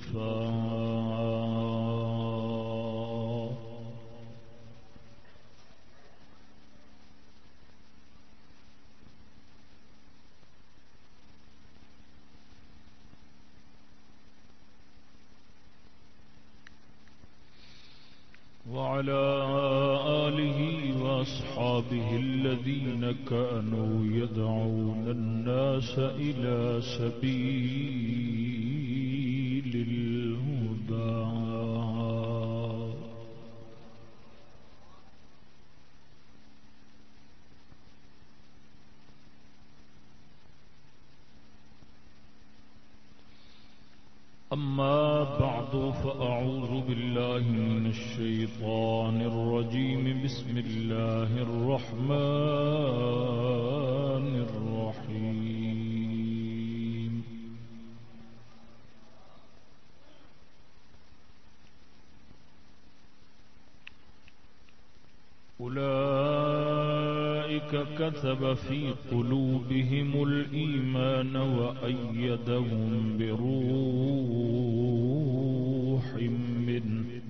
المصطفى أولئك كتب في قلوبهم الإيمان وأيدهم بروح منه.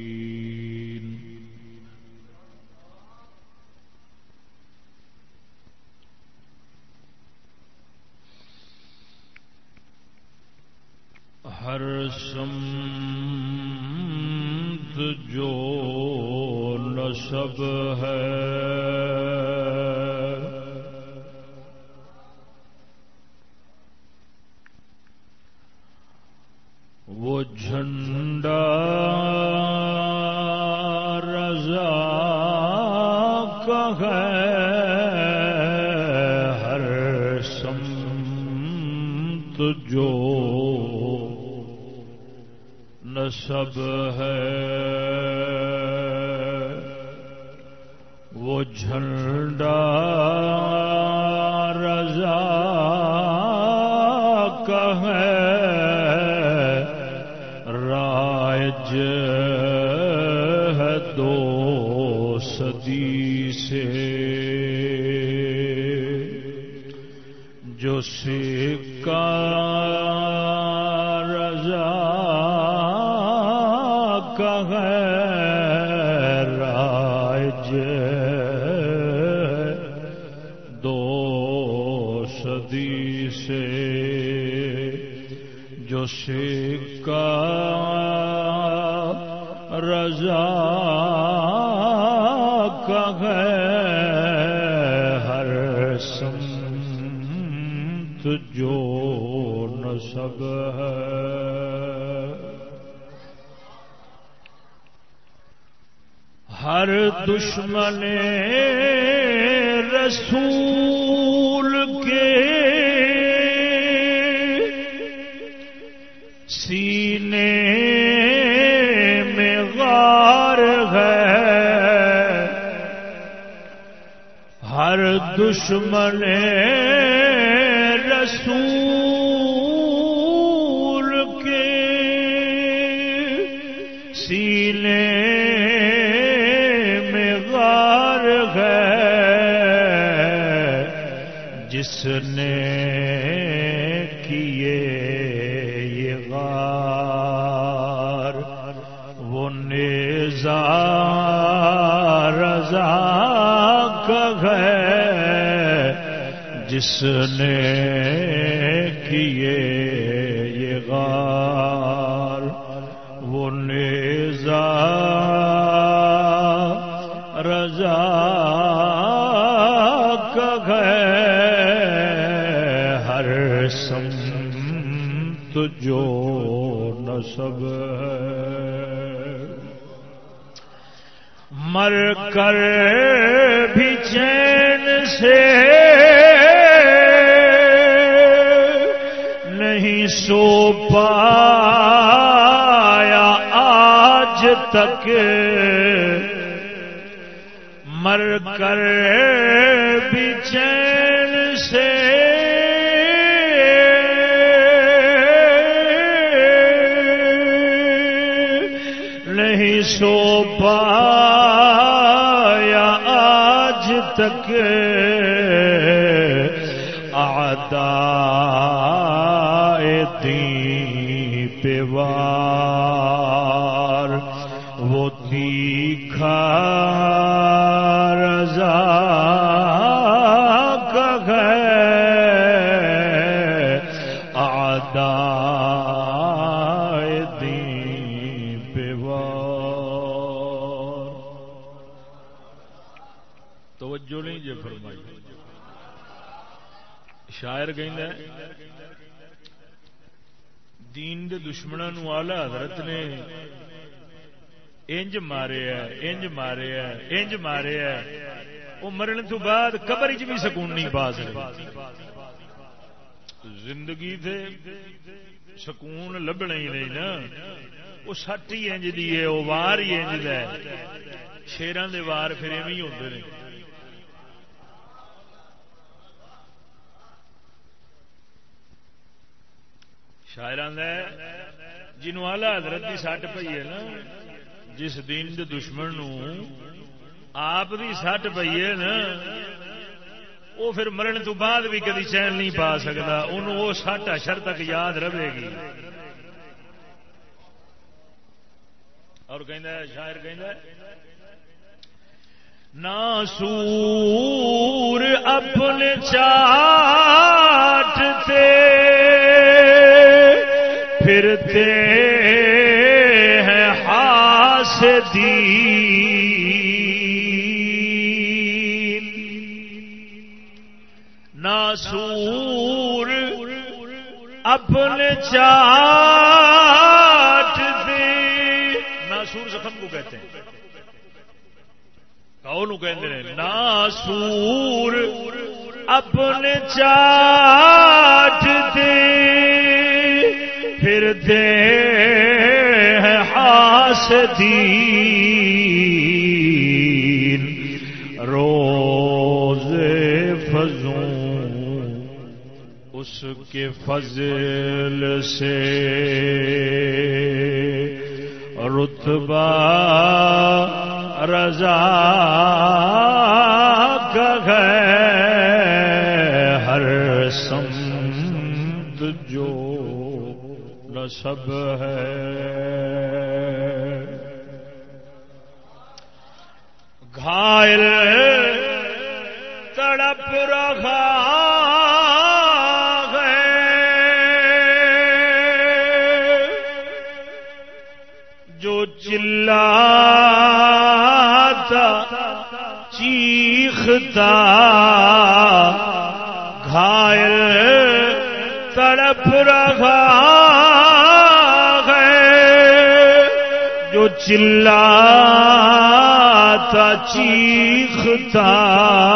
ہر سمت جو نصب ہے۔ وہ جھنڈا سب ہے۔ وہ جھنڈا رضا کا ہے؟ راج ہے دو صدی سے۔ جو سیکھا صدی سے جو سکا رضا کا ہے، ہر سمت جو نصب ہے۔ ہر دشمن رسول دشمن رسول کے سینے میں غار ہے جس جس نے کیے یہ غار، وہ نیزا رضا کا ہے ہر سمت جو نصب ہے۔ مر کر پایا آج تک مر کر بھی چین سے نہیں سو پایا آج تک شاعر کہیں دین دے دشمنوں آلہ حضرت نے انج مارے انج مارے انج مارے وہ مرن تو بعد قبر چ بھی سکون نہیں پا سکتے زندگی تھے سکون لبنا ہی نہیں نا۔ وہ سٹ ہی انج دی ہے وہ وار ہی انج ہے۔ شیران دے وار پھر ایویں ہی ہوتے ہیں شاعران جنوں آلہ حضرت کی سٹ پی ہے نا، جس دین دے دشمن نو آپ دی سٹ پی ہے نا، وہ پھر مرن تو بعد بھی کدی چین نہیں پا سکتا، انہوں وہ سٹ اشر تک یاد رہے گی۔ اور کہہ شاعر کہ ناسور اپنے چاٹتے پھرتے ہیں حاسدین۔ ناسور اپنے چاٹتے ناسور زخم کو کہتے ہیں۔ کون کہتے ناسور اپنے چاٹتے پھر دے ہیں حاسدین روز فضوں اس کے فضل سے رتبہ رضا ہے نصب ہے۔ گھائل تڑپ رکھا جو چلا چیختا گھائل تڑپ رکھا جو چلا چیختا۔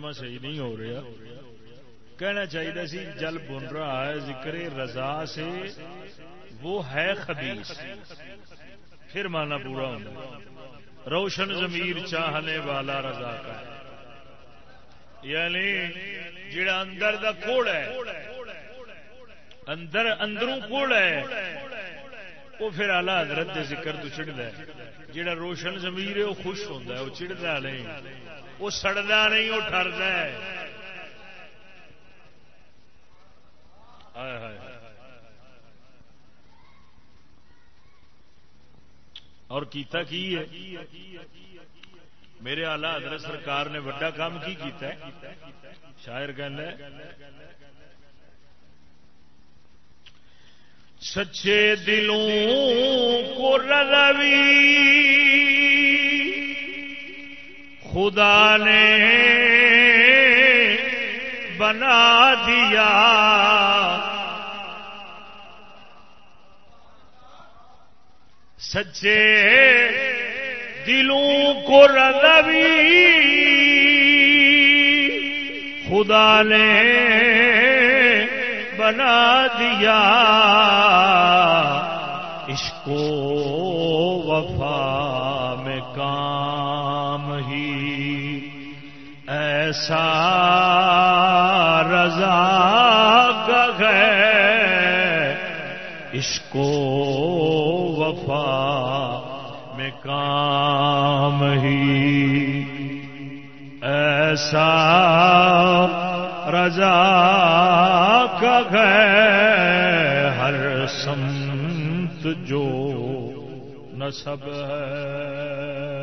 ترجمہ صحیح نہیں ہو رہا۔ کہنا چاہیے سی، جل بن رہا ہے، ذکر رضا سے وہ ہے خبیص پھر مانا پورا ہوتا روشن ضمیر چاہنے والا رضا کا۔ یعنی جڑا اندر دا کوڑ ہے۔ اندر اندروں کوڑ ہے۔ وہ پھر آلہ حضرت دے ذکر تو چڑھتا ہے۔ جڑا روشن ضمیر ہے، وہ خوش ہوتا ہے، وہ چڑھتا نہیں۔ وہ سڑتا نہیں، وہ ٹرتا ہے۔ اور کیتا کی ہے؟ میرے آلہ حضرت سرکار نے وڈا کام کی کیتا ہے؟ شاعر کہنا سچے دلوں کو روی خدا نے بنا دیا۔ سچے دلوں کو روی خدا نے بنا دیا۔ اس کو ایسا رضا کا ہے؟ اس کو وفا میں کام ہی۔ ایسا رضا کا ہے؟ ہر سمت جو نصب ہے۔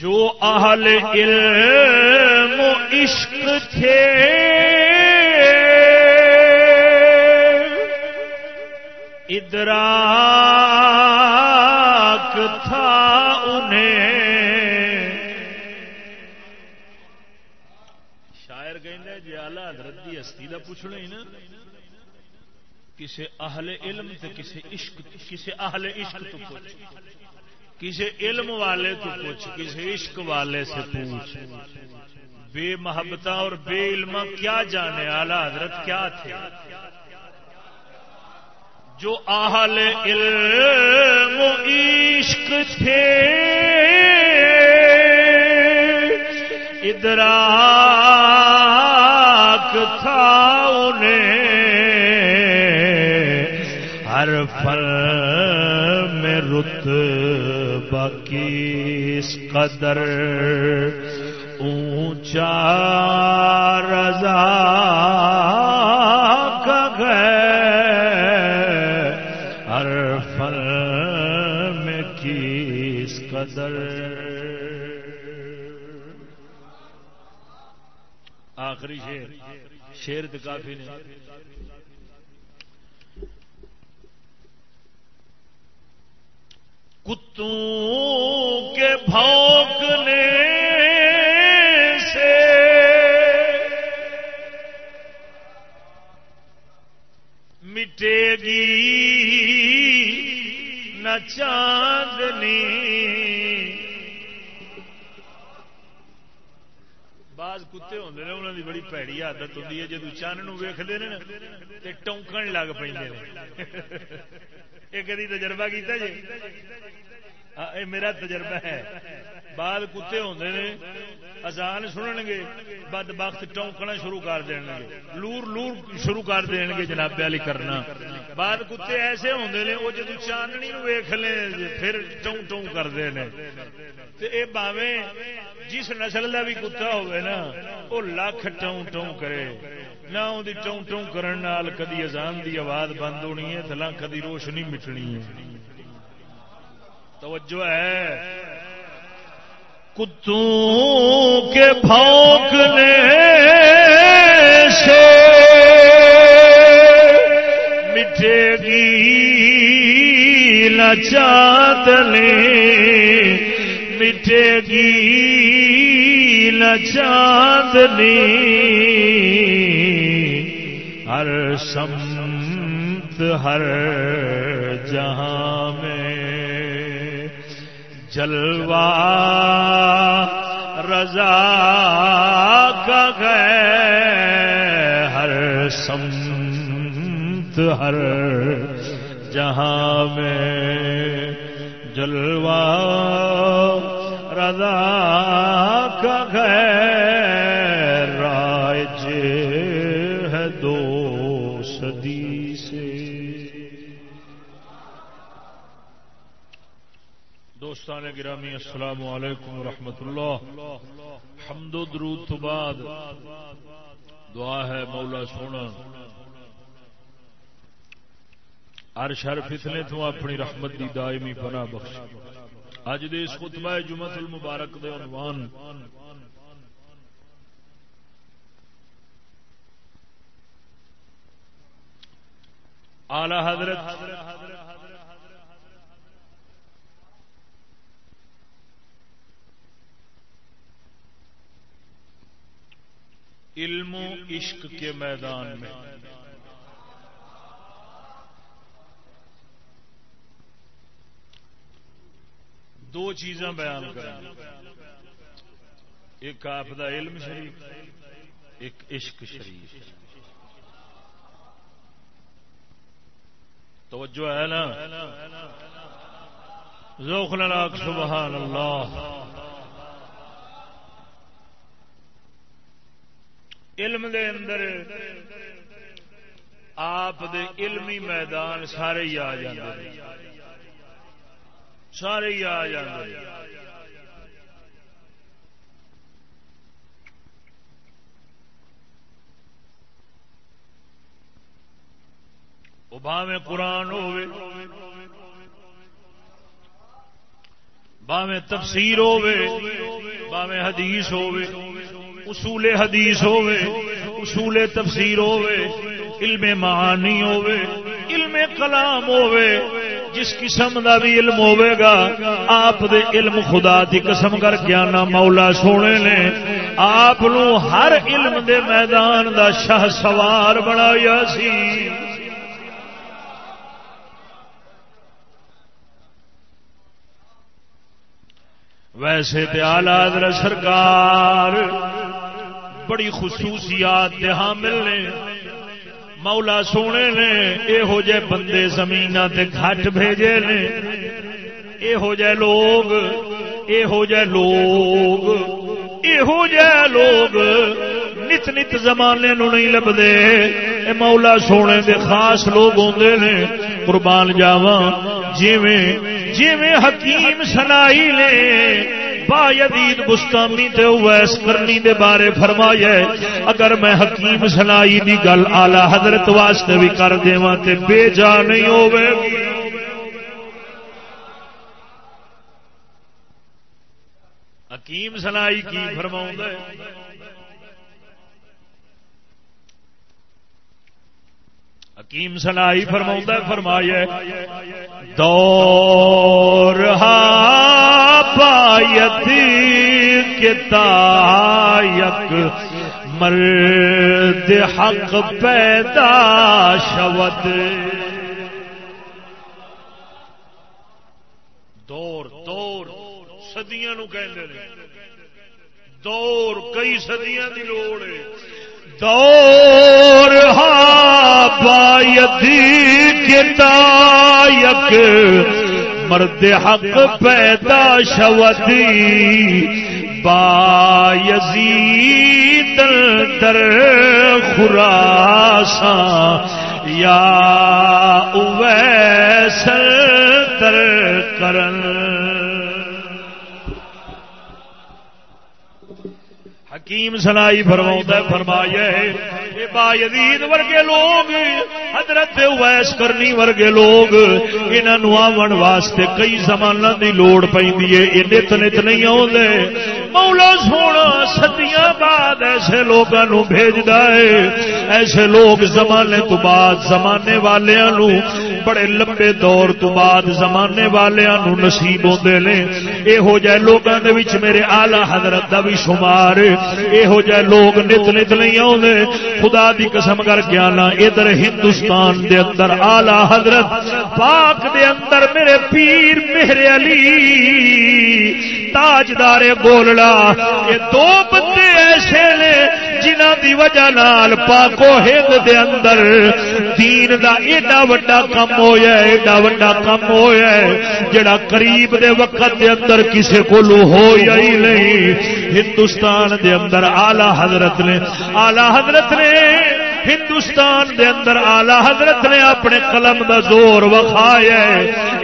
جو اہل علم و عشق تھے۔ ادراک تھا انہیں۔ شاعر کہہ جی آلہ حضرت کی ہستی کا پوچھنا ہی نا۔ کسی اہل علم تے کسی عشق کسی اہل عشق تو پوچھ کسی علم والے تو پوچھ، کسی عشق والے سے پوچھ۔ بے محبت اور بے علم کیا جانے؟ آلہ حضرت کیا تھے؟ جو آہل علم و عشق تھے۔ ادراک تھا انہیں۔ ہر فل میں رت باقی اس قدر اونچا رضا کا ہر فل میں کس قدر آخری شیر شیر تو کافی نے۔ کتوں کے بھونکنے سے۔ مٹے گی نہ چاندنی۔ کتے ہوں نے انہوں کی بڑی پیڑی عادت ہوتی ہے جدو چند ویختے ہیں نا تو ٹونکن لگ پہ یہ کدی تجربہ کیا جی اے میرا تجربہ ہے بعد کتے ہوتے ہیں ازان سنن گے بد بخت ٹونکنا شروع کر دیں گے لور لور شروع کر دیں گے جناب والی کرنا بعد کتے ایسے ہوتے ہیں وہ جدو چاندنی ویخ لیں پھر ٹوں ٹوں کرتے ہیں یہ باوے جس نسل کا بھی کتا ہوئے نا وہ لکھ ٹوں ٹوں کرے۔ نہ وہ ٹوں ٹوں کرنے کدی ازان دی آواز بند ہونی ہے تو لکھ کی روشنی مٹنی ہے۔ توجہ ہے۔ کتوں کے بھونکنے سے مٹے گی، نہ چاندنی مٹے گی، نہ چاندنی۔ ہر سمت، ہر جہاں میں جلوا رضا کا گئے ہر سمت، ہر جہاں میں جلوا رضا کا گئے رائج ہے دو صدی سے۔ دوستان گرامی، السلام علیکم ورحمۃ اللہ۔ حمد و درود تو بعد دعا ہے مولا سونا۔ ہر شر فتنے تو اپنی رحمت دی دائمی بنا بخش اج دے اس خطبہ جمعت المبارک دے عنوان۔ اعلی حضرت علم و عشق کے میدان میں۔ دو چیزاں بیان کریں۔ ایک آپ دا علم شریف، ایک عشق شریف۔ توجہ ہے نا؟ ذوق لناک سبحان اللہ علم دے اندر آپ دے علمی میدان سارے ہی آ جاندے۔ سارے ہی آ جاندے وہ باویں قرآن ہوے باویں تفسیر ہوے باویں حدیث ہوے اصول حدیث ہوے اصول تفسیر ہوے علم معانی ہوے علم کلام ہوے جس قسم دا بھی علم ہوے گا، آپ دے علم خدا دی قسم کر کے آنا مولا سونے نے۔ آپ ہر علم دے میدان دا شاہ سوار بنایا سی۔ ویسے تے سرکار بڑی خصوصیات حامل نے۔ مولا سونے نے یہو جہ بندے زمین تے گھٹ بھیجے نے۔ یہو جہ لوگ یہو جہ لوگ یہو جہ لوگ نت نت زمانے نو نہیں لبدے اے مولا سونے دے خاص لوگ ہوندے نے۔ قربان جاواں جویں جویں حکیم سنائی نے۔ با یدید گستامی تے ویس کرنی دے بارے فرمایا اگر میں حکیم سنائی دی گل آلہ حضرت واسطے بھی کر دیواں تے بے جا نہیں ہوے حکیم سنائی کی فرماؤں حکیم سنائی فرما فرمایا دور ہاں پایت کتایک مرد حق پیدا شود۔ دور دور سدیاں کہ دور، کئی سدیاں کی لوڑ ہے۔ دور ہا با یتی کتا یک مرد حق پیدا شودی با یزید در خراساں، یا اویسر در کرن۔ حکیم سنائی فرما فرمایا با یزید ورگے لوگ، حضرت ویس کرنی ورگے لوگ انہوں آن واسطے کئی زمانہ دی لوڑ پہ نت نت نہیں آدھے مولا سونا سدیاں بعد ایسے لوگوں بھیجتا ہے۔ ایسے لوگ زمانے تو بعد زمانے والوں بڑے لمبے دور تو بعد زمانے والوں نصیب ہوتے ہیں یہو جہ لوگوں کے میرے آلہ حضرت کا بھی شمار یہو جہ لوگ نت نت نہیں آتے خدا دی قسم کر کے آنا، ادھر ہندوستان دے اندر آلہ حضرت، پاک دے اندر میرے پیر میرے علی، تاجدار بولنا یہ دو بندے ایسے نے جنہ دی وجہ نال پاکو ہند دے اندر دین دا ایڈا وڈا کم ہویا ہے، ایڈا وڈا کم ہویا ہے جڑا قریب دے وقت دے اندر کسے کو ہو ہی نہیں۔ ہندوستان دے اندر آلہ حضرت نے آلہ حضرت نے، ہندوستان دے اندر آلہ حضرت نے اپنے قلم دا زور وکھایا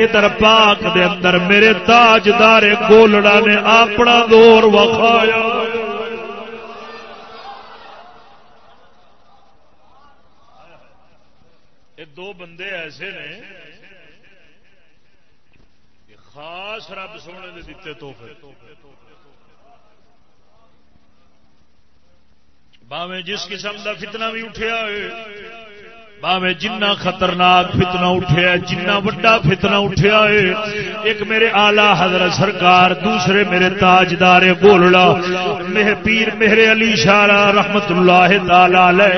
ادھر پاک دے اندر میرے تاجدار گولڑا نے اپنا زور وکھایا۔ دو بندے ایسے نے خاص رب سونے نے دیتے تحفے۔ باویں جس قسم کا فتنہ بھی اٹھیا ہے باوے جنہ خطرناک فتنہ اٹھیا جنہ وڈا فتنہ اٹھیا ہے۔ ایک میرے آلہ حضرت سرکار، دوسرے میرے تاجدار بولڑا میرے پیر میرے علی شارا رحمت اللہ تعالی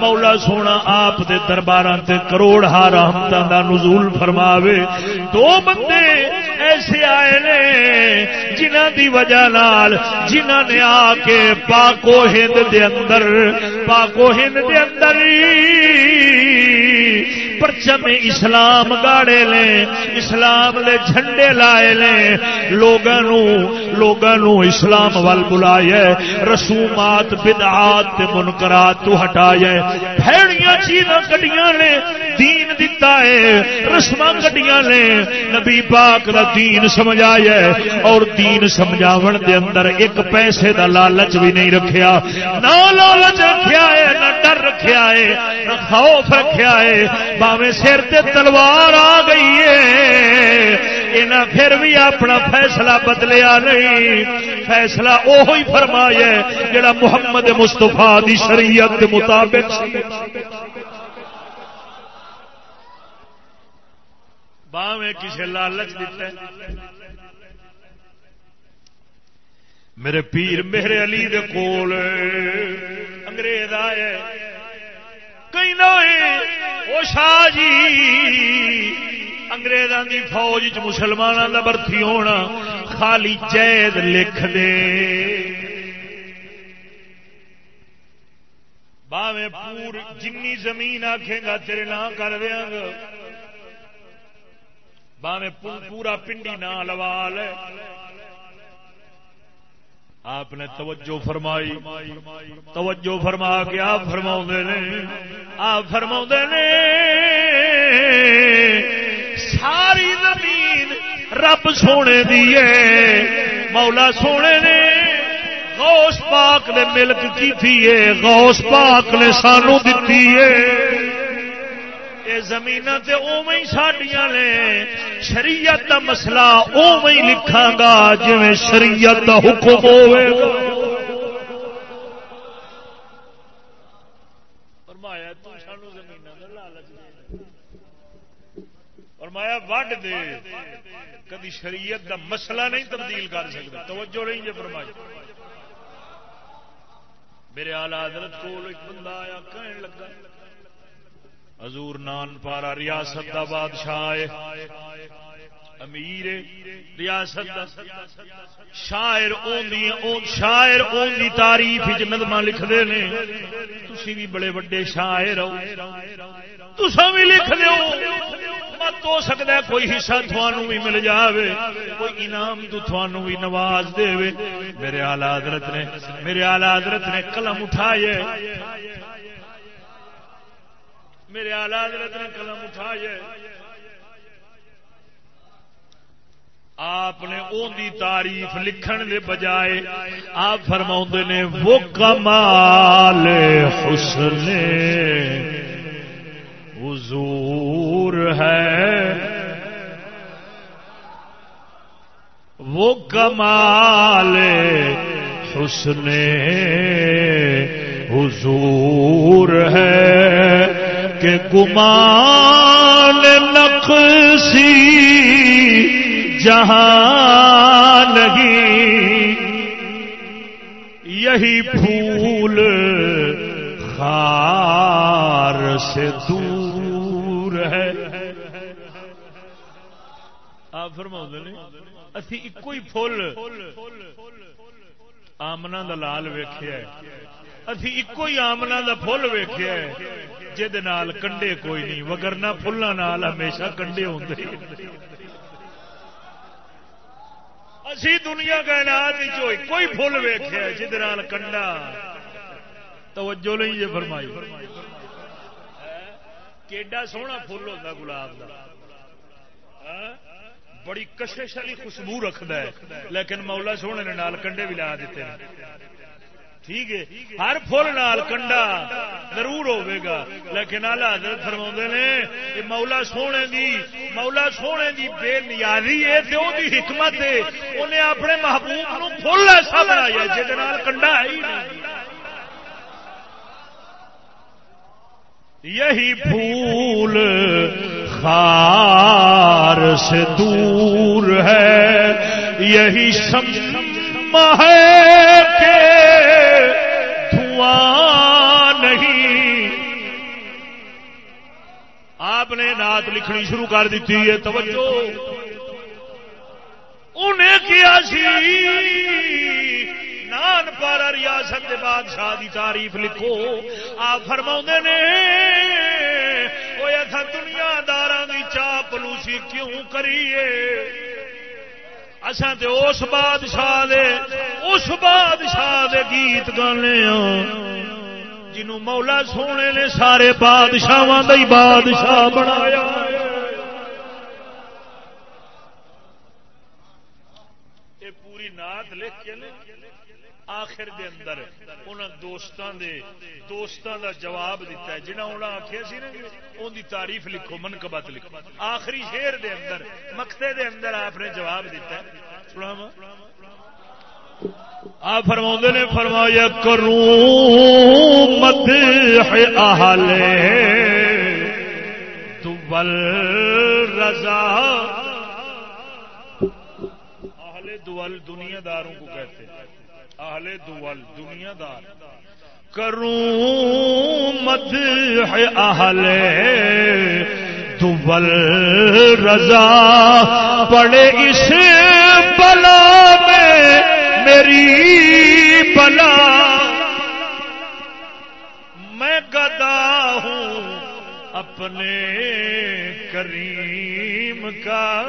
مولا سونا آپ دے دربار تے کروڑ ہار رحمتوں دا نزول فرماوے۔ دو بندے ایسے آئے نے جنہ دی وجہ نال جنہ نے آ کے پاکو ہند دے اندر، پاکو ہند دے اندر پرچم اسلام گاڑے لے، اسلام دے جھنڈے لائے لے۔ لوگوں لوگوں اسلام وال بلایا رسومات، بدعات تے منکرات تو ہٹایا پھیڑیاں، چیزاں کڈیاں نے، دین دتا ہے۔ رسم کڈیاں نے۔ نبی پاک دا دین سمجھایا اور دین سمجھاون دے اندر ایک پیسے دا لالچ بھی نہیں رکھیا۔ نہ لالچ رکھیا ہے، نہ ڈر رکھیا ہے، نہ خوف رکھیا ہے۔ باوے سر تے تلوار آ گئی ہے۔ انہیں پھر بھی اپنا فیصلہ بدلیا نہیں۔ فیصلہ اوہی فرمایا جڑا محمد مستفا دی شریعت کے مطابق باوے کسی لالچ دیتا ہے۔ میرے پیر میرے علی دے کول انگریز آئے۔ کئی نہ شاہ جی اگریزوں کی فوج چ مسلمانوں کا برتی ہونا، خالی جید لکھ دے۔ باویں پور جنی زمین آکھے گا، تیرے نام کر دیا گا۔ باویں پورا پنڈی نہ لوال آپ نے توجہ فرمائی۔ توجہ فرما کے آپ فرما نے۔ آپ فرما نے، ساری زمین رب سونے دی مولا سونے نے غوث پاک نے ملک کی تھی غوث پاک نے سانو دیتی ہے۔ زمین تے اوی ساڈیاں نے۔ شریعت دا مسئلہ اوی لکھا گا جی شریعت دا حکم ہوئے گا۔ فرمایا، تو سانو زمین دا لالچ دے فرمایا، وڈ دے۔ کدی شریعت دا مسئلہ نہیں تبدیل کر سکتا توجہ نہیں جی فرمائی۔ میرے آلہ حضرت کو ایک بندہ آیا کہنے لگا حضور نان پارا ریاست دا بادشاہ امیر ریاست شاعر شاعر اون دی تعریف نظم لکھتے ہیں تھی بھی بڑے وڈے شاعر ہو۔ تسا بھی لکھ لو مت ہو سکتا ہے کوئی حصہ تھانوں بھی مل جاوے۔ کوئی انعام تو تھانوں بھی نواز دے میرے آلہ حضرت نے میرے آلہ حضرت نے قلم اٹھائے میرے آلہ حضرت نے قلم اٹھایا آپ نے ان دی تعریف لکھن دے بجائے آپ فرما نے، وہ کمال حسن حضور ہے۔ وہ کمال حسن حضور ہے۔ کہ گمان نقصی جہاں نہیں، یہی پھول خار سے دور ہے۔ آپ فرما اسی ایک ہی فل آمنا دلال ویخیا اسی ایک ہی آمنا دا فل ویخیا جال کنڈے کوئی نہیں وگرنا فلان ہمیشہ کنڈے ہوں اسی دنیا کا کوئی فل ویخیا جال کنڈا۔ توجہ نہیں جی فرمائی۔ کیڈا سونا فل ہوتا گلاب کا ہاں؟ بڑی کشش والی خوشبو رکھد لیکن مولا سونے نے نال کنڈے بھی لا دیتے ہیں۔ ٹھیک ہے۔ ہر فل نال کنڈا ضرور ہوے گا۔ لیکن آلہ حضرت فرما نے یہ مولا سونے دی، مولا سونے دی بے نیازی ہے تو دی حکمت ہے۔ انہیں اپنے محبوب نو فل ایسا بنایا جہد کنڈا ہے ہی نہیں۔ یہی پھول خار سے دور ہے۔ یہی سم ہے کہ نہیں۔ آپ نے نعت لکھنی شروع کر دیتی ہے، توجہ۔ انہیں کیا سی؟ نان پارا ریاست کے بادشاہ کی تعریف لکھو۔ آپ فرما نے وہ دنیا دار کی چاپ لوسی کیوں کریے؟ اساں تے اس بادشاہ دے، اس بادشاہ دے گیت گانے ہاں۔ جنوں مولا سونے نے سارے بادشاہاں بادشاہ بادشاہ بنایا۔ پوری نات لکھ کے آخر دے اندر انہاں دوستاں دے دوستاں دا جواب دیتا ہے۔ جنہاں انہاں آکھیا سی نا جی، اون دی تعریف لکھو، منقبت لکھو۔ آخری شعر دے اندر مقتے دے اندر آپ نے جواب دیتا ہے۔ سناواں آپ فرما نے، فرمایا کروں مد اہل تو رضا۔ اہل دول دنیا داروں کو کہتے ہیں۔ اہل دول دنیا دار۔ کروں مد اہل دول رضا۔ پڑے اس بلا میں میری بلا۔ میں گدا ہوں اپنے کریم کا۔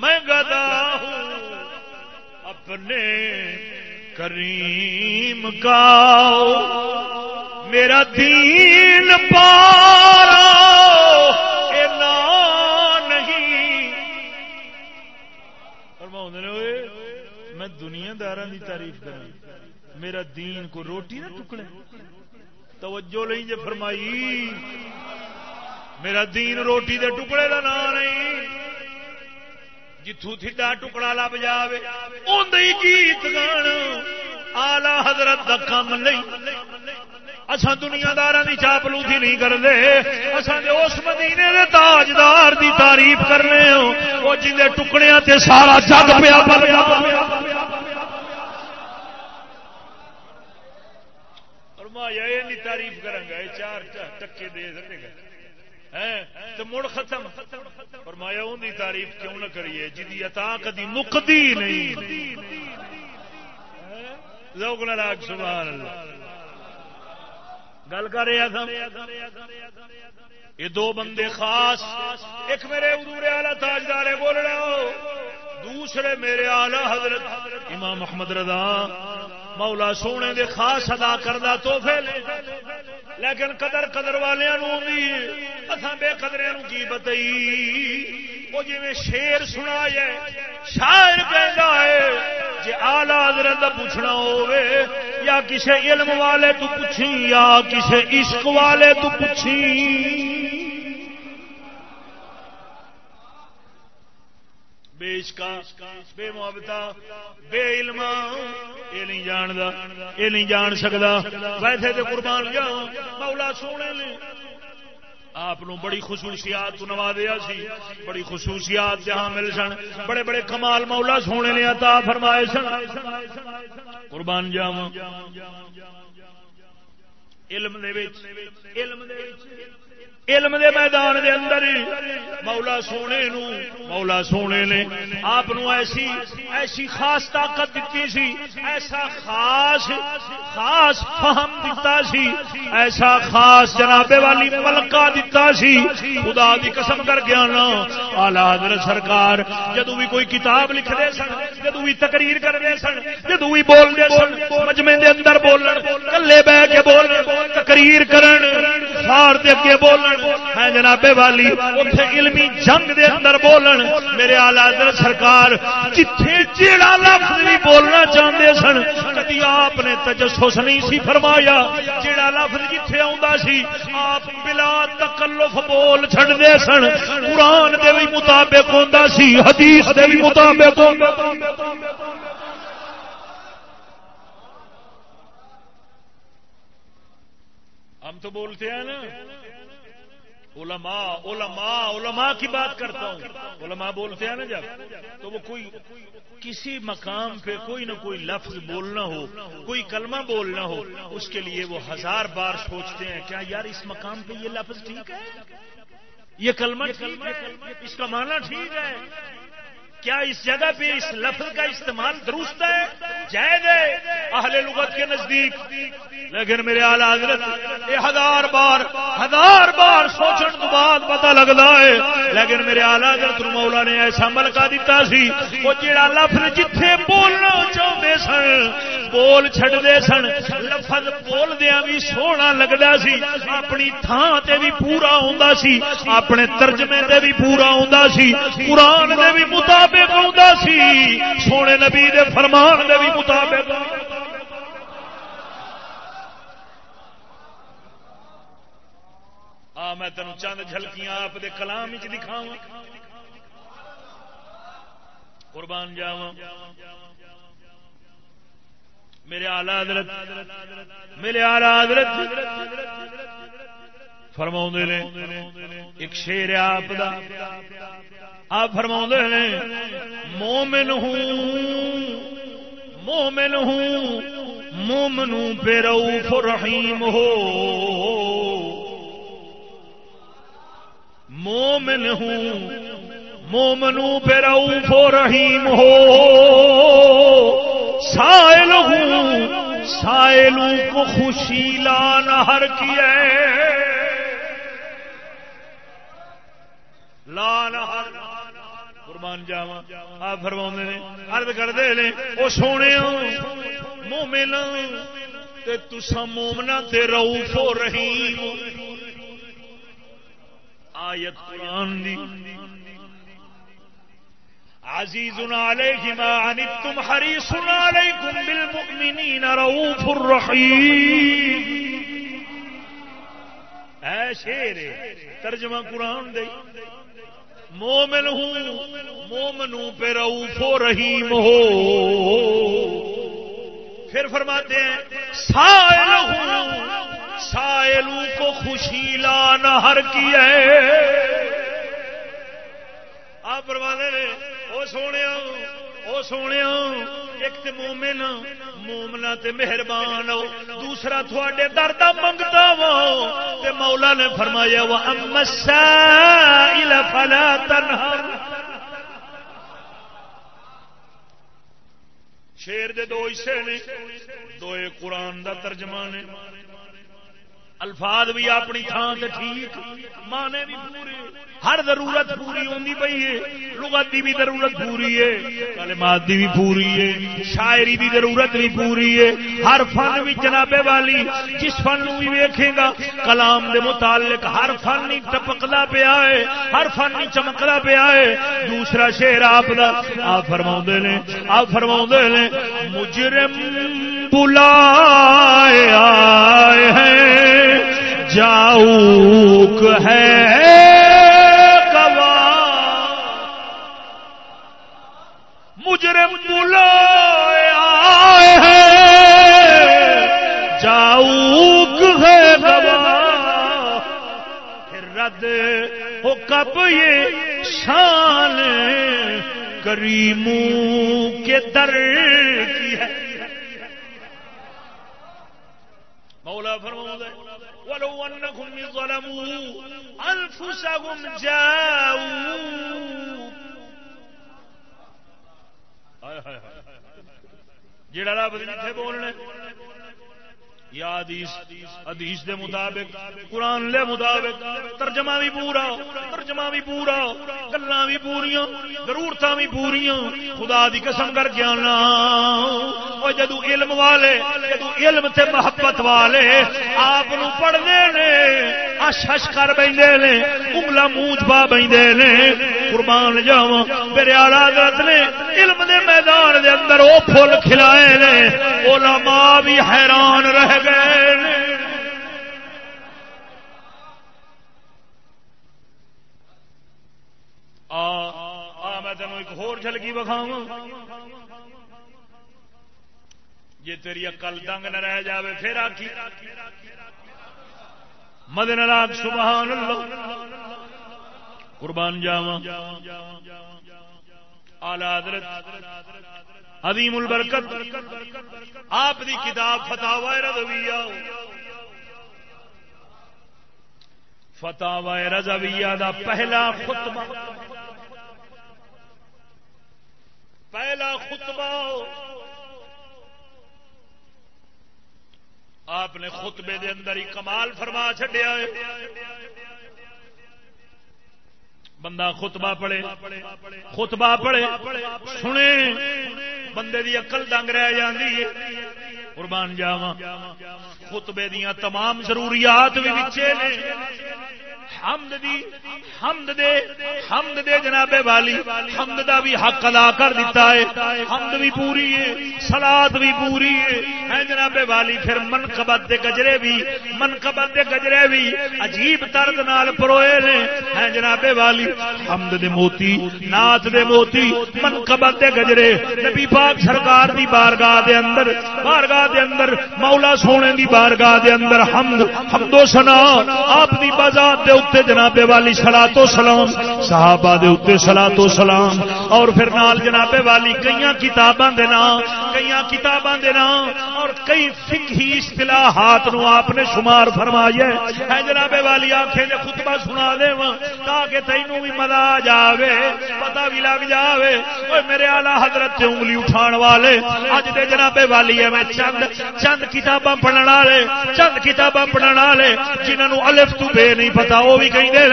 میں گدا ہوں اپنے کریم کا میرا دین پارا نہیں۔ میں دنیا دار کی تعریف کروں میرا دین کو روٹی نہ ٹکڑے۔ توجہ لیں جے فرمائی۔ میرا دین روٹی دے ٹکڑے کا نام نہیں۔ جتوں تھا ٹکڑا لب جائے گیت گان۔ آلہ حضرت کا کم نہیں۔ اصا دنیا دار کی چاپلوسی نہیں کرتے اصا اس مدینے دے تاجدار دی تعریف کرنے وہ جن ٹکڑے تے سارا جگ پیا تعریف کریں چار ٹکے دے سکے گا۔ تو مڑ ختم۔ فرمایا ان کی تعریف کیوں نہ کریے؟ جی اتا کدی مکتی نہیں۔ لاگ سبحان اللہ۔ گل کر رہا تھا یہ دو بندے خاص۔ ایک میرے ادور والا تاجدار بول رہا ہو دوسرے میرے آلہ حضرت امام محمد رضا۔ مولا سونے دے خاص ادا کردہ توحفے لیکن قدر قدر والوں اصا بے قدرے کی بتائی؟ وہ جی شیر سنا ہے، شاعر کہتا ہے جی آلہ حضرت پوچھنا ہوئے یا کسی علم والے تو پوچھی، یا کسی عشق والے تو پوچھی؟ بے عشقا بے محبتا، بے علم یہ نہیں جانتا یہ نہیں جان سکتا ویسے تو قربان جا مولا سونے نے آپ بڑی خصوصیات نوا دیا سی، بڑی خصوصیات جہاں مل سن، بڑے بڑے کمال مولا سونے نے عطا فرمائے سن۔ قربان جاوا علم دے علم دے علم دے میدان دے اندر مولا سونے نو، مولا سونے نے آپ ایسی ایسی خاص طاقت دیتی سی، ایسا خاص خاص فہم دیتا سی، ایسا خاص جنابے والی ملکہ دیتا سی۔ خدا دی قسم کر گیا نا آلہ سرکار جدو بھی کوئی کتاب لکھ دے سن جدو بھی تقریر کر دے سن جدو بھی بول دے سن مجمے دے اندر بولن، کلے بہ کے بولن، تقریر کرن۔ سار دے اگے بولن ہے جناب والی اتنے علمی جنگ دے اندر بولن، میرے آلہ سرکار جتھے جیڑا لفظ بھی بولنا چاہتے سن، کدی آپ نے تجسس نہیں سی فرمایا؟ جیڑا لفظ جتھے آ سی، آپ بلا تکلف بول چھڑتے سن، قرآن دے بھی مطابق ہوتا سی، حدیث دے بھی مطابق ہم تو بولتے ہیں نا، علماء علماء علماء کی بات کرتا ہوں۔ علماء بولتے ہیں نا جب، تو وہ کوئی کسی مقام پہ کوئی نہ کوئی لفظ بولنا ہو، کوئی کلمہ بولنا ہو، اس کے لیے وہ ہزار بار سوچتے ہیں، کیا یار اس مقام پہ یہ لفظ ٹھیک ہے؟ یہ کلمہ ٹھیک ہے؟ اس کا معنی ٹھیک ہے؟ کیا اس جگہ پہ اس لفظ کا استعمال درست ہے؟ جائز ہے، اہل لغت کے نزدیک۔ لیکن میرے آلہ حضرت، یہ ہزار بار ہزار بار سوچن تو بعد پتا لگتا ہے۔ لیکن میرے آلہ حضرت مولا نے ایسا ملکہ دیتا سی، وہ جڑا لفظ جتھے بولنا چاہتے سن، بول چھڑتے سن، لفظ بول دیا بھی سونا لگتا سی۔ اپنی تھان تے بھی پورا ہوں سی، اپنے ترجمے تے بھی پورا ہوں سی، قرآن دے بھی مطابق ہوں سی، سونے نبی دے فرمان دے بھی مطابق۔ آ، میں تین چند جھلکیاں آپ دے کلام چ دکھاوا قربان جاوا میرے آلہ حضرت، میرے آلہ حضرت فرما نے، ایک شیر آپ دا۔ آپ فرما نے مومن ہوں مومن ہوں مومنوں پہ روف رحیم ہو۔ مومن ہوں مومنو پہ روف رحیم ہو۔ سائل ہوں، سائلوں کو خوشی لانا ہر کیا لانا ہر قربان جاوا آ فرما نے ارد کرتے ہیں وہ سونے مومن تسا مومنا تے روف و رحیم۔ آیت قرآن دی۔ عزیز علیہ ما عنتم حریص علیکم بالمؤمنین روف الرحیم۔ اے شیر، ترجمہ قرآن دے۔ مومن ہوں، مومنوں پہ روف و رحیم ہو۔ پھر فرماتے ہیں سائل ہوں سائلوں کو خوشی لانا ہر کی ہے۔ آپ فرماتے ہیں وہ سونے وہ سونے ایک تے مومن، مومنا تے مہربان ہو، دوسرا تھوڑے درد منگتا وا تے مولا نے فرمایا، وا وہ امسائل فلا تنہر. شیر دے دو حصے نے، دو قرآن دا ترجمہ نے۔ الفاظ بھی اپنی تھان سے ٹھیک مانے بھی پورے۔ ہر ضرورت پوری ہوتی پی ہے، لغت کی بھی ضرورت پوری ہے، کلمات بھی پوری ہے، شاعری کی ضرورت بھی پوری ہے۔ ہر فن بھی جنابے والی، جس فن بھی ویکھے گا، کلام دے متعلق ہر فن ہی ٹپکتا پیا ہے، ہر فن ہی چمکتا پیا ہے۔ دوسرا شیر آپ کا آپ فرما نے، آپ فرما نے، مجرم بلا آئے ہیں۔ جاؤک ہے مجرم بلایا ہے جاؤک ہے گوا رد ہو کب یہ شان کریموں کے در کی ہے۔ مولا فرما ولو انکم ظلموا انفسهم جاؤوا جڑا رب جتھے بولنے یا حدیث حدیث دے مطابق، قرآن دے مطابق، ترجمہ بھی پورا، ترجمہ بھی پورا گلا بھی پوریا ضرورت بھی پوریا خدا دی قسم کر کے آنا۔ اور جدو علم والے، جدو علم تے محبت والے آپ پڑھتے نے، اش ہش کر بہتے نے انگلا منہ پا بہتے نے، قربان جاوا میرے آلہ حضرت نے علم دے میدان دے اندر وہ پھول کھلائے نے، علماء بھی حیران رہ گئے میں تین ایک ہور جھلکی بکھاؤں جی تیری اکل دنگ نہ رہ جاوے، پھر آخی مدن لاگ سبحان اللہ۔ قربان جاوا آلہ حضرت عظیم البرکت، آپ دی کتاب فتح رضویہ۔ فتح رضویہ دا پہلا خطبہ۔ پہلا خطبہ۔ آپ نے خطبے دے اندر ہی کمال فرما چڈیا بندہ خطبہ پڑھے خطبہ پڑھے، سنے، بندے دی اقل دنگ رہ جاندی ہے، قربان جاواں۔ خطبے دیا تمام ضروریات بھی بچے نے۔ حمد دی، حمد دے حمد دے جناب والی۔ حمد دا بھی حق ادا کر دیتا ہے۔ حمد بھی پوری ہے سلاد بھی پوری ہے۔ جناب والی، پھر منقبت دے گجرے بھی، منقبت دے گجرے بھی عجیب طرز نال پروئے نے۔ ہے جناب والی، حمد دے موتی نات دے موتی، منقبت دے گجرے۔ نبی پاک سرکار دی بارگاہ دے اندر، بارگاہ دے اندر مولا سونے دی بارگاہ دے اندر حمد حمد و ثنا، آپ دی بازار دے اتنے جناب والی سلا تو سلام، صحابہ دے اتنے سلا تو سلام، اور پھر نال جناب والی کئی کتاباں دے نام کئی کتاباں دے نام، اور کئی فکھی اصطلاحات نو آپ نے شمار فرمایا ہے۔ جناب والی آنکھیں نے خطبہ سنا دے تاکہ تینوں بھی مزہ آ جاوے بھی لگ جائے میرے آلہ حضرت انگلی اٹھان والے۔ اج دے جناب والی ہے میں چند چند کتاباں پڑھنے والے چند کتاباں پڑھنے والے جنہوں الف تو بے نہیں پتا وہ بھی کہیں دے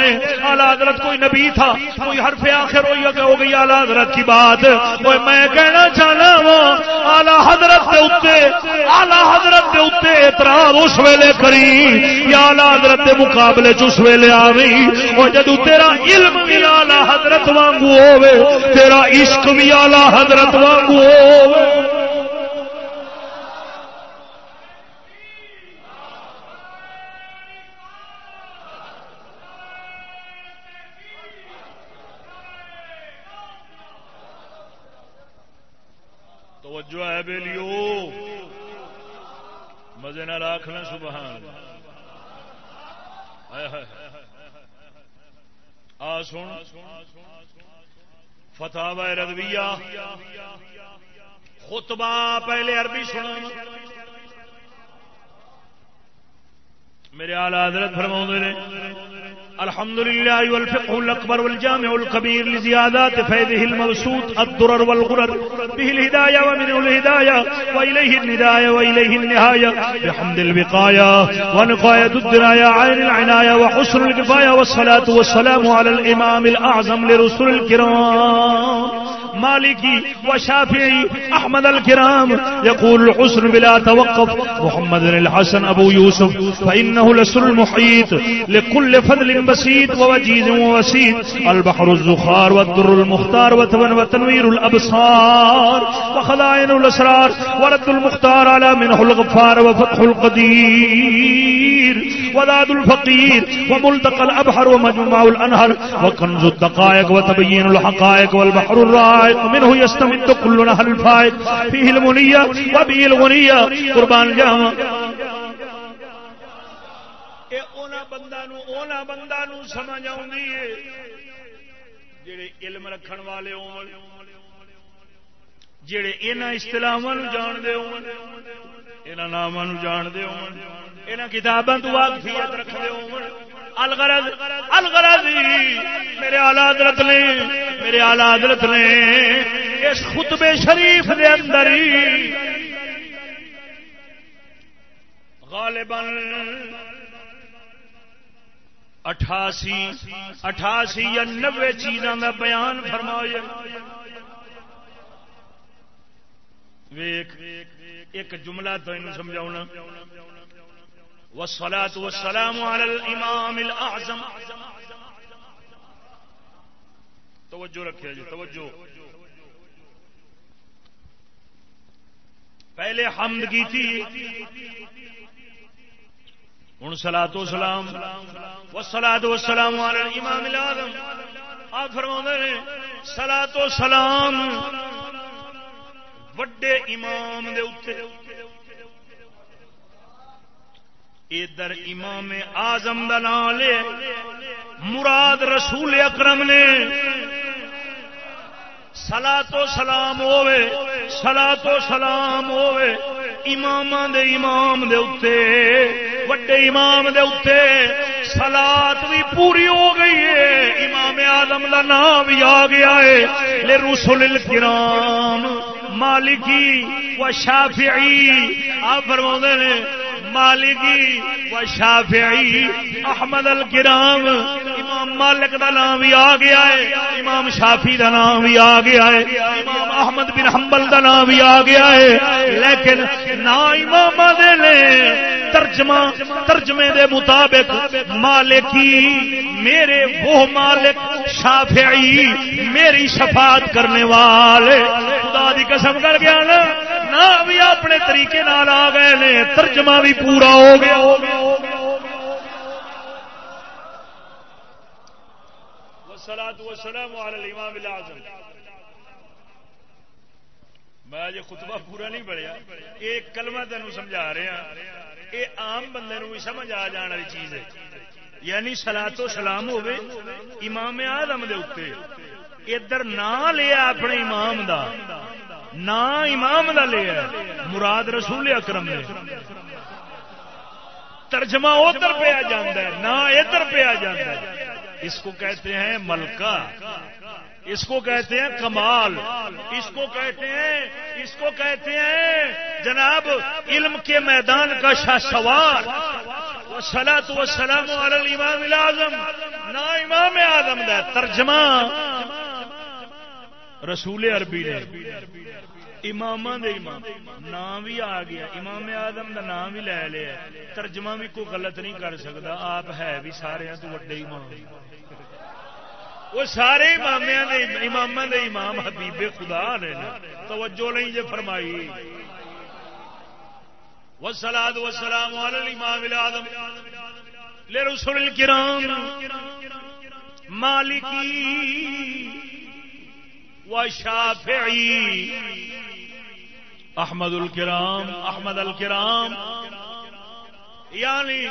آلہ حضرت کوئی نبی تھا، کوئی حرف آخر ہوئی ہو گئی آلہ حضرت کی بات۔ میں کہنا چاہنا وا آلہ حضرت دے اتنے آلہ حضرت دے اتنے اعتراض اس ویلے کری، یا آلہ حضرت دے مقابلے چ اس ویلے آ گئی اور جدو تیرا علم بھی آلہ حضرت وانگو ہوے تیرا عشق بھی آلہ حضرت وانگو ہوے توجہ ہے بیلیو۔ مزے نہ راکھنا سبحان آ سن۔ فتح رضویہ۔ خطبہ پہلے عربی سنا میرے آلہ حضرت فرما نے الحمد لله والفقه الأكبر والجامع الكبير لزيادات فيده المبسوط الضرر والغرر. به الهداية ومنه الهداية، وإليه النداية وإليه النهاية. بحمد البقاية ونقاية الدراية عين العناية وحسن الكفاية، والصلاة والسلام على الإمام الأعظم لرسل الكرام. مالکی و شافعی احمد الکرام یقول الحسن بلا توقف، محمد الحسن ابو یوسف فإنه لسر المحيط. لكل فضل بسيط ووجيز ووسيط البحر الزخار والدر المختار وتنوير الأبصار وخلائن الأسرار ورد المختار على منه الغفار وفتح القدير وداد الفقير وملتقى الأبحر ومجمع الأنهر وكنز الدقائق وتبين الحقائق والبحر الرائق. منه يستمد كل نهر الفائق. فيه المنية وبه الغنية قربان جامع. بندہ نو سمجھ جڑے علم رکھن والے جڑے یہاں استلاح جانتے ہو نام جانتے ہو یہاں کتابوں تو واقفیت رکھتے ہو الغرض الغرض میرے آلہ حضرت نے، میرے آلہ حضرت نے اس خطبے شریف دے اندر ہی غالباً اٹھاسی اٹھاسی یا نبے چیزوں کا بیان فرمایا۔ ایک جملہ تو سمجھا وسلات وسلام الامام الاعظم توجہ رکھے جی توجہ۔ پہلے حمد کی تھی۔ ہوں سلا تو سلام سلا تو سلام امام العظم فرما نے سلا تو سلام وڈے امام دے ادھر امام آزم کا نام لے، مراد رسول اکرم نے۔ سلا تو سلام ہوے سلا تو سلام ہوے امام دے امام دے اتے وڈے امام دے اتے سلاد بھی پوری ہو گئی ہے۔ امام آدم کا نام بھی آ گیا ہے۔ لے رسول الکرام، مالکی و شافعی۔ آپ فرما نے، مالکی و شافعی، احمد الکرام۔ امام مالک دا نام بھی آ گیا ہے۔ امام شافی دا نام بھی آ گیا ہے۔ امام احمد بن حنبل دا نام بھی آ گیا ہے۔ لیکن نہ امام دے لے ترجمہ، ترجمے دے مطابق مالکی، میرے وہ مالک شافعی، میری شفاعت کرنے والے۔ خدا دی قسم کر گیا نا نہ بھی اپنے طریقے نال آ گئے نے، ترجمہ بھی پورا ہو گیا۔ ہو گیا میں جی خطبہ پورا نہیں پڑھیا، ایک کلمہ تینوں سمجھا رہا ہاں۔ یہ آم بندے بھی سمجھ آ جان والی چیز ہے۔ یعنی سلا تو سلام ہوے امام آدم دے اتنے ادھر نہ لیا اپنے امام دا۔ نہ امام دا لیا مراد رسول اکرم نے ترجمہ ادھر پہ آ جا نہ ادھر پہ آ جا اس کو کہتے ہیں ملکہ۔ اس کو کہتے ہیں کمال. اس کو کہتے ہیں اس کو کہتے ہیں، جناب، علم کے میدان کا شاہ سوار. سلا تو سلام امام اعظم نہ امام آدم دا ترجمہ. رسول عربی نے. امام امام. نام بھی آ گیا. امام آدم دا نام بھی لے لیا. ترجمہ بھی کوئی غلط نہیں کر سکتا. آپ ہے بھی سارے تو وڈے امام. وہ سارے امام دے امام حبیب خدا نے۔ توجہ نہیں جے فرمائی۔ وسلاد وسلام امام العظم لرسول الكرام مالکی و شافعی۔ احمد الکرام احمد الکرام۔ یعنی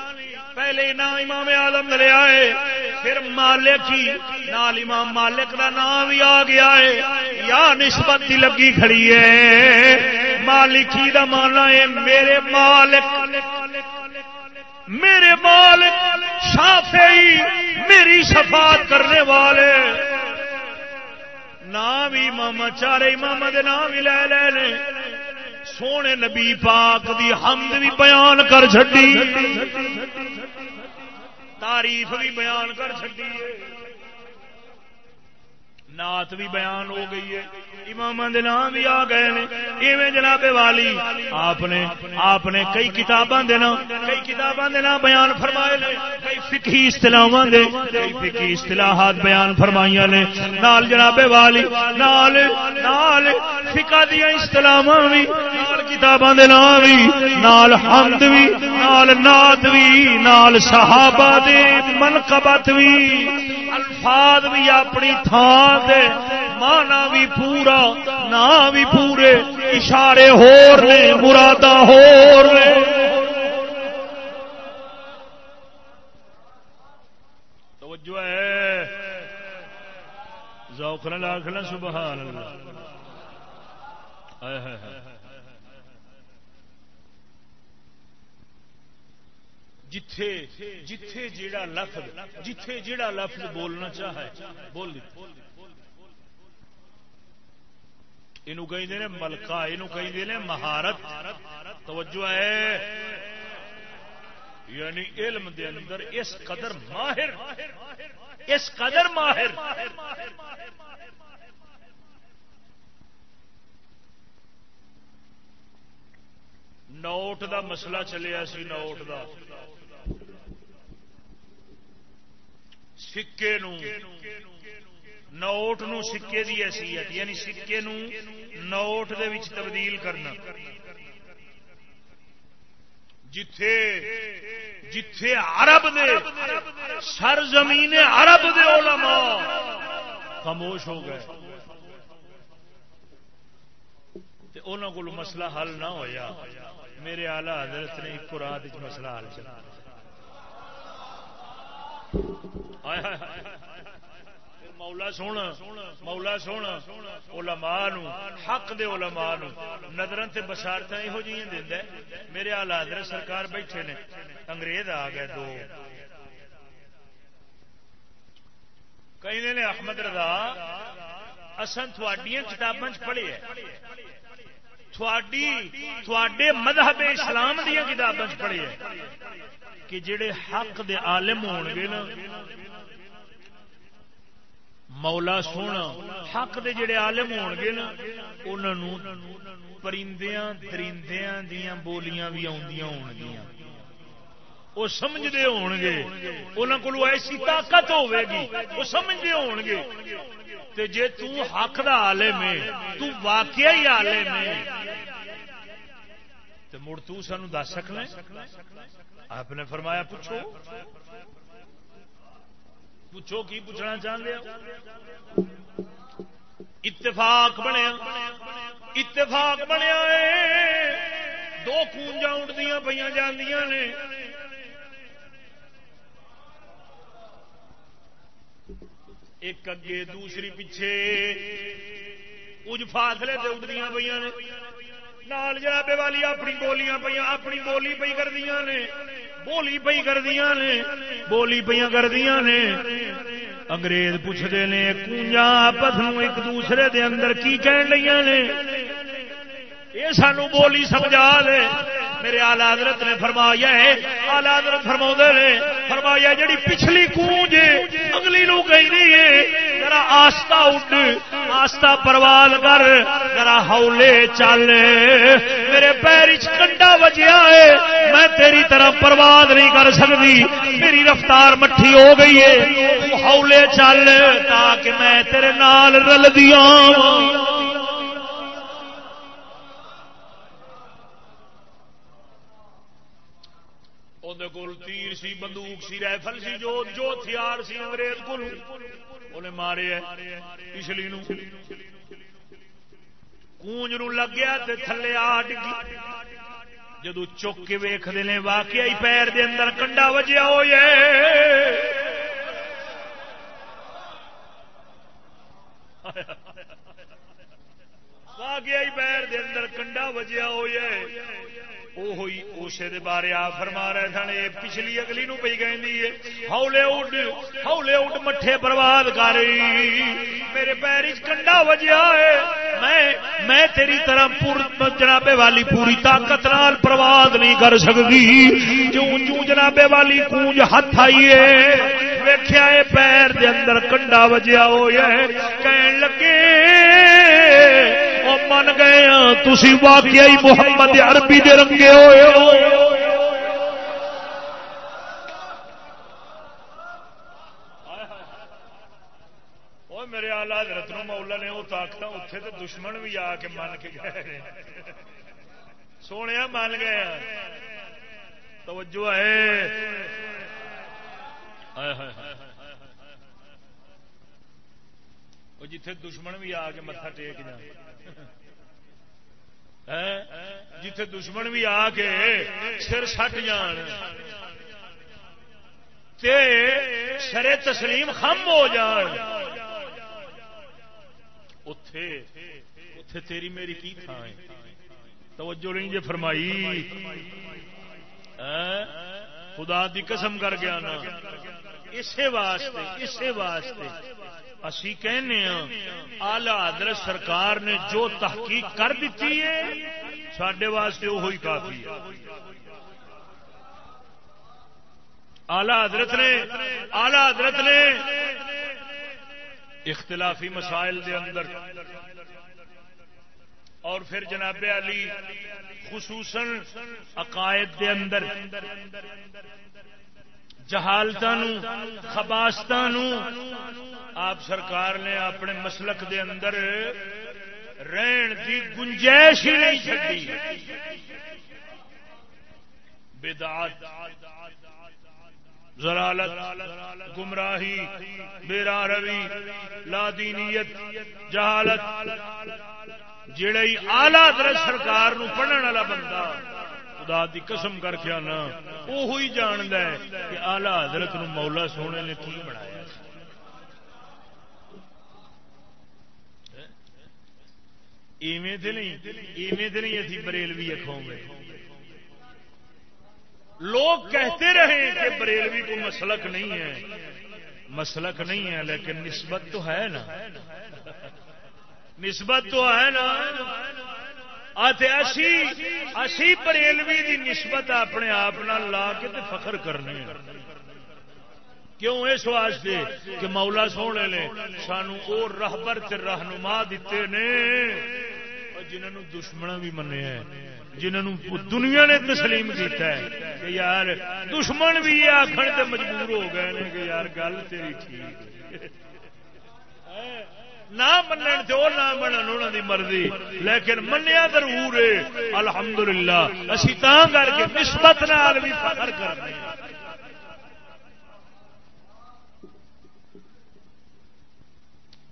پہلے نام امام آدم لے آئے، پھر مالک ہی، نال امام مالک کا نام بھی آ گیا ہے۔ یا نسبت لگی کھڑی ہے۔ مالکی دا مانا ہے میرے مالک۔ میرے مالک شافعی، میری شفاعت کرنے والے۔ نام بھی ماما چارے امام دے نام ہی لے لے لے۔ سونے نبی پاک دی حمد بھی بیان کر چڈی تعریف بھی بیان کر چڈی نات بھی بیان ہو گئی ہے۔ امام نام بھی آ گئے ایویں جناب والی، آپ نے آپ نے کئی کتاباں دینا کئی کتاباں دینا بیان فرمائے لے کئی فکی اصطلاح دے کئی فکی اصطلاحات بیان فرمائیاں نے۔ نال جناب والی، نال نال فقہ دیا اصطلاح بھی، نال کتاباں دے نام بھی، نال حمد بھی، نال نات بھی، نال صحابہ دے منقبت بھی۔ الفاظ بھی اپنی تھان دے مانا بھی پورا نا بھی پورے، اشارے ہور نے مرادہ ہور نے۔ توجہ ہے۔ ذوق لاکھنا سبحان اللہ۔ جتھے جتھے جیڑا لفظ، جتھے جیڑا لفظ بولنا چاہے، بول یہ کہ ملکا یہ مہارت۔ توجہ ہے۔ یعنی علم دے اندر اس قدر ماہر، اس قدر ماہر۔ نوٹ دا مسئلہ چلیا سی، نوٹ دا۔ سکے نو۔ نوٹ نو سکے دی حیثیت یعنی سکے نو نوٹ دے وچ تبدیل کرنا۔ جتھے جتھے عرب دے سر زمین عرب دے علماء خاموش ہو گئے۔ انہوں کو مسئلہ حل نہ ہویا۔ میرے آلہ حضرت نے ایک رات مسئلہ حل چلا مولا سونا مولا سونا علماء نو حق دے علماء نو نظر تے بسارت یہو جی دے میرے آلادر سرکار بیٹھے نے انگریز آ گئے دو کئی نے احمد رضا اصل تھوڑی کتابیں پڑھے تھوڑے مذہب اسلام دیا کتابیں پڑھے کہ جڑے حق دے عالم ہون گے نا مولا سونا، حق دے جڑے عالم ہون گے نا انہوں پرندیاں، درندیاں دیاں بولیاں بھی آدیاں ہون گیا وہ سمجھتے ہون گے انہوں کو ایسی طاقت ہوے گی وہ سمجھتے ہون گے۔ تے جے تو حق دا عالم ہے تو واقعی عالم ہے، تے مڑ تو سانو دس سکنا آپ نے فرمایا پوچھو؟ پوچھو کی پوچھنا چاہتے ہو؟ اتفاق بنیا اتفاق بنیا دو کونجا اٹھدیا پہ جاندیاں نے۔ ایک اگے دوسری پیچھے۔ کچھ فاصلے سے اٹھدیا پہ نال جناب والی اپنی بولیاں پہ اپنی بولی پی کردیا نے۔ بولی پی کردیا نے بولی پہ کردیا نے انگریز پوچھتے ہیں کنجا آپس ایک دوسرے دے اندر کی کہن لیا نے یہ سانو بولی سمجھا دے۔ میرے آلہ حضرت نے فرمایا ہے، آلہ حضرت فرما نے، فرمایا جڑی پچھلی کونج اگلی نو گئی نہیں ہے۔ ذرا آستا اٹھ آستا پرواز کر، ذرا ہولے چل۔ میرے پیر کنڈا بجیا ہے، میں تیری طرح پرواز نہیں کر سکتی۔ میری رفتار مٹھی ہو گئی ہے ہولے چل تاکہ میں تیرے نال رل دیا کول تیر سی، بندوق سی، رائفل سی، جو جو ہتھیار سی انگریز کو انہیں مارے پچھلی نو۔ کونج نو لگیا تے تھلے آ ڈگی۔ جدو چک کے ویختے ہیں واقعی پیر دے اندر کنڈا وجیا ہو واقعی پیر دے اندر کنڈا وجیا ہو وہ ہوئی اسے بارے آ فرما رہے سن، یہ پچھلی اگلی نو پی گئی ہولے اڈ ہولے اڈ مٹھے برباد کر، میرے پیر کنڈا وجیا ہے، میں میں تیری طرح پور جنابے والی پوری طاقت نال پرواز نہیں کر سکتی۔ چوں چوں جنابے والی کونج ہاتھ آئیے ویخیا پیر دے اندر کنڈا وجیا ہو کہن لگے من گئے ہاں تھی واقعی محمد عربی دے رنگے ہوئے ہو۔ میرے آلہ حضرت نو مولا نے وہ طاقت اتنے تو دشمن بھی آ کے من کے گئے سونے من گئے توجہ ہے۔ جتھے دشمن بھی آ کے متھا ٹیک جائے جتھے دشمن بھی آ کے سر سٹ جان۔ سرے تسلیم خم ہو جان۔ اتے اتے تیری میری کی تھان توجہ نہیں جی فرمائی۔ خدا دی قسم کر گیا نا۔ اسی واسطے اسی واسطے۔ اسی کہنے آلہ حضرت سرکار نے جو تحقیق کر دیتی ہے سڈے واسطے وہی کافی ہے۔ آلہ حضرت نے آلہ حضرت نے اختلافی مسائل دے اندر اور پھر جناب علی، خصوصاً عقائد دے اندر جہالت خباست آپ سرکار نے اپنے مسلک دے اندر رہن کی گنجائش ہی نہیں چکی زرالت گمراہی بیرا روی لادینیت، جہالت جڑی آلہ در سرکار پڑھنے والا بندہ۔ خدا دی قسم کر کے آنا، وہ جاند ہے کہ آلہ حضرت نو مولا سونے نے کی بنایا ایویں تو نہیں ایویں تو نہیں اتنی بریلوی اکھوں گے۔ لوگ کہتے رہے کہ بریلوی کو مسلک نہیں ہے۔ مسلک نہیں ہے، لیکن نسبت تو ہے نا۔ نسبت تو ہے نا۔ اسی بریلوی دی نسبت اپنے آپ لا کے تے فخر کرنے کیوں اس واسطے کہ مولا سونے نے سانو اور رہبر رہنما دیتے نے۔ جنہوں دشمن بھی منیا جنہوں دنیا نے تسلیم کیتا ہے کہ یار دشمن بھی یہ آخر تے مجبور ہو گئے کہ یار گل تیری ٹھیک نہ منن تو نہ منن انہوں دی مرضی۔ لیکن منیا ضرور ہے، الحمدللہ۔ اسی تا کر کے نسبت نال بھی فخر کرنے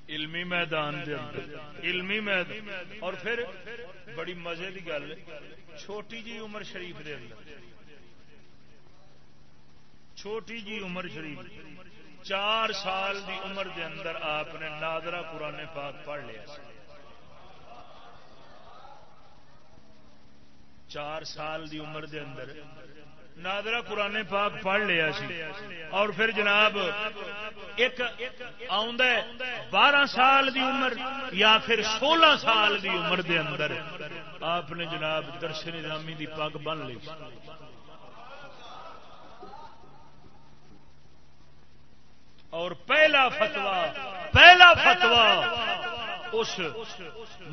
علمی میدان دے اندر، علمی میدان۔ اور پھر بڑی مزے کی گل چھوٹی جی عمر شریف دے اندر۔ چھوٹی جی عمر شریف۔ چار سال دی عمر دے اندر آپ نے نادرا قرآن پاک پڑھ لیا چار سال دی عمر دے اندر نادرا قرآن پاک پڑھ لیا سی۔ اور پھر جناب، ایک بارہ سال دی عمر یا پھر سولہ سال دی عمر دے اندر آپ نے جناب درش نظامی دی پگ بن لی اور پہلا فتوا پہلا فتوا اس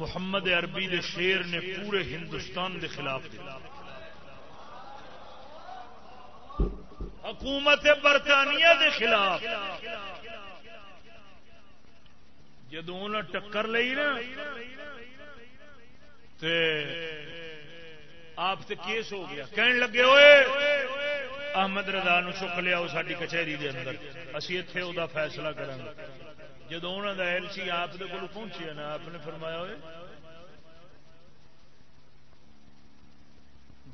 محمد عربی دے شیر نے پورے ہندوستان دے خلاف دیا حکومت برطانیہ دے خلاف۔ جدو ٹکر لئی نا آپ سے کیس ہو گیا۔ کہن لگے ہوئے احمد رضا نو چک لیا ساری کچہری دے اندر۔ اسی اتے وہ فیصلہ کریں گے۔ جدو انہوں کا ایل سی آپ کو پہنچیا نا، آپ نے فرمایا ہوئے،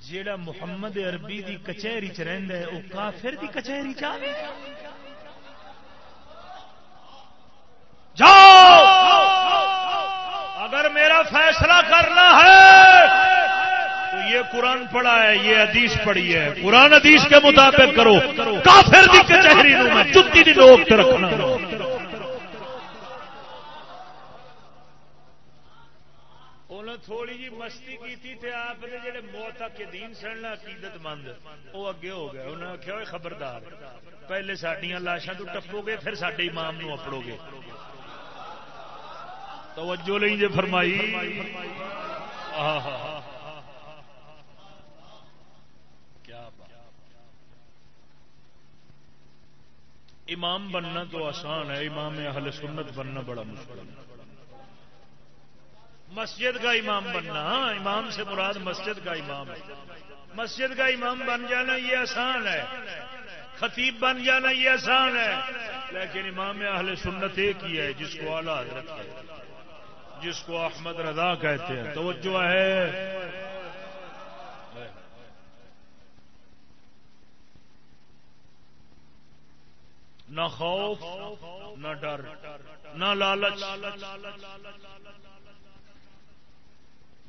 جیڑا محمد عربی دی کچہری چ رہندا ہے، او کافر دی کچہری چاہے جاؤ! اگر میرا فیصلہ کرنا ہے یہ قرآن پڑھا ہے، یہ حدیث پڑھی ہے۔ قرآن حدیث کے مطابق کرو۔ کافر دی کچہری نو میں، جتی دی نوک رکھنا۔ تھوڑی جی مستی کی تھی آپ نے جڑے موت کے دین سن عقیدت مند، وہ اگے ہو گئے۔ انہوں نے آخیا خبردار، پہلے سڈیا لاشاں تو ٹپو گے، پھر سڈے امام نو اپڑو گے۔ توجہ لیں جی فرمائی۔ کیا امام بننا تو آسان ہے، امام اہل سنت بننا بڑا مشکل ہے۔ مسجد کا امام بننا ہاں امام سے مراد مسجد کا امام ہے۔ مسجد کا امام بن جانا یہ آسان ہے۔ خطیب بن جانا یہ آسان ہے۔ لیکن امام اہل سنت ایک ہی ہے، جس کو اعلیٰ حضرت ہے جس کو احمد رضا کہتے ہیں۔ توجہ ہے۔ نہ خوف، نہ ڈر، نہ لالچ۔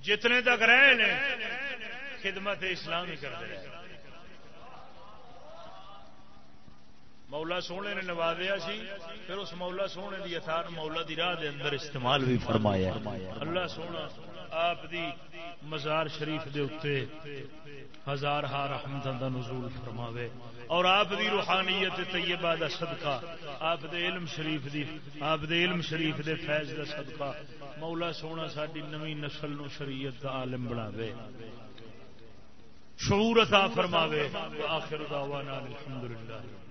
جتنے تک رہے خدمت اسلام ہی کرتے رہے۔ مولا سونے نے نوازیا سی، پھر اس مولا سونے دی اتار مولا دی راہ دے اندر استعمال بھی فرمایا۔ اللہ سونا آپ دی مزار شریف دے اتے ہزار ہار رحمت دا نزول فرماوے۔ اور آپ دی روحانیت طیبہ دا صدقہ، آپ دے علم شریف دی، آپ دے علم شریف دے فیض دا صدقہ۔ مولا سونا ساری نوی نسل نو شریعت دا عالم بناوے۔ شعور عطا فرماوے۔ آخر دعوانا الحمدللہ۔